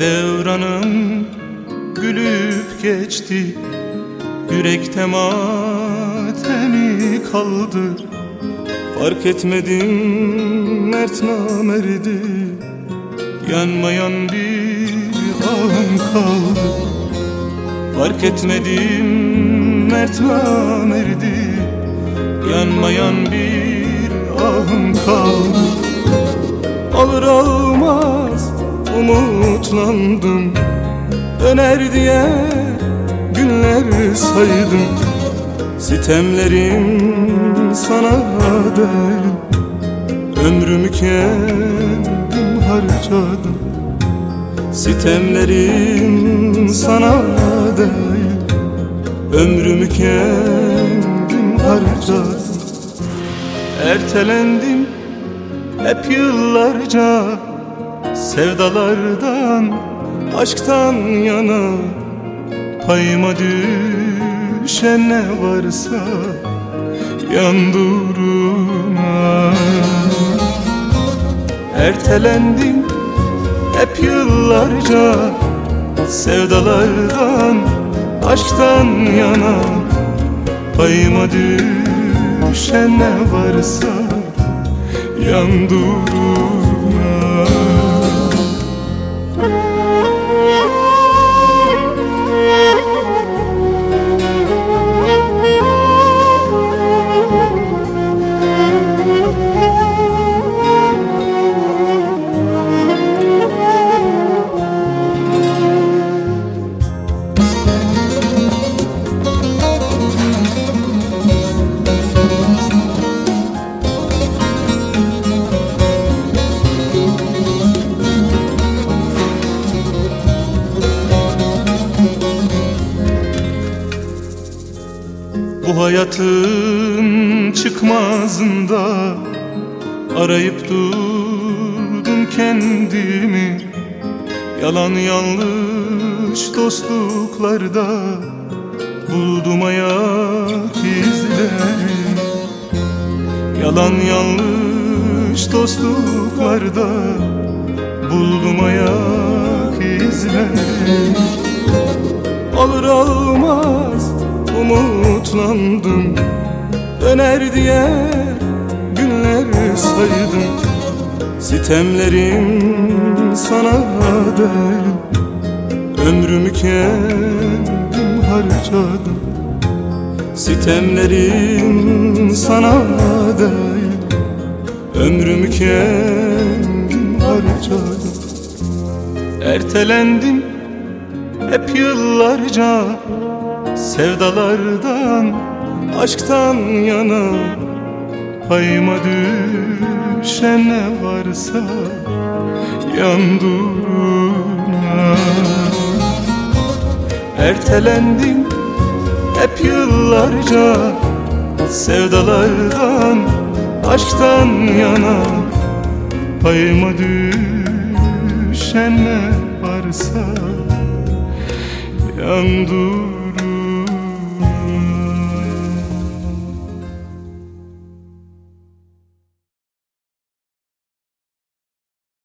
Devranım gülüp geçti. Yürekte matemi kaldı. Fark etmedim mert namerdi Yanmayan bir ağım kaldı. Fark etmedim mert namerdi Yanmayan bir ahım kaldı. Alır almaz umutlandım. Döner diye günler saydım. Sitemlerim sana değil Ömrümü kendim harcadım. Sitemlerim sana değil Ömrümü kendim harcadım. Ertelendim hep yıllarca Sevdalardan, aşktan yana Payıma düşen ne varsa Yan duruma. Ertelendim hep yıllarca Sevdalardan, aşktan yana Payıma düşen ne varsa Yan Bu hayatın çıkmazında Arayıp durdum kendimi. Yalan yanlış dostluklarda Buldum ayak izleri Yalan yanlış dostluklarda Buldum ayak izleri umutlandım Döner diye günler saydım. Sitemlerim sana değil Ömrümü kendim harcadım. Sitemlerim sana değil Ömrümü kendim harcadım. Ertelendim hep yıllarca Sevdalardan, aşktan yana Payıma düşen ne varsa Yan durma Ertelendim hep yıllarca Sevdalardan, aşktan yana Payıma düşen ne varsa Yan durma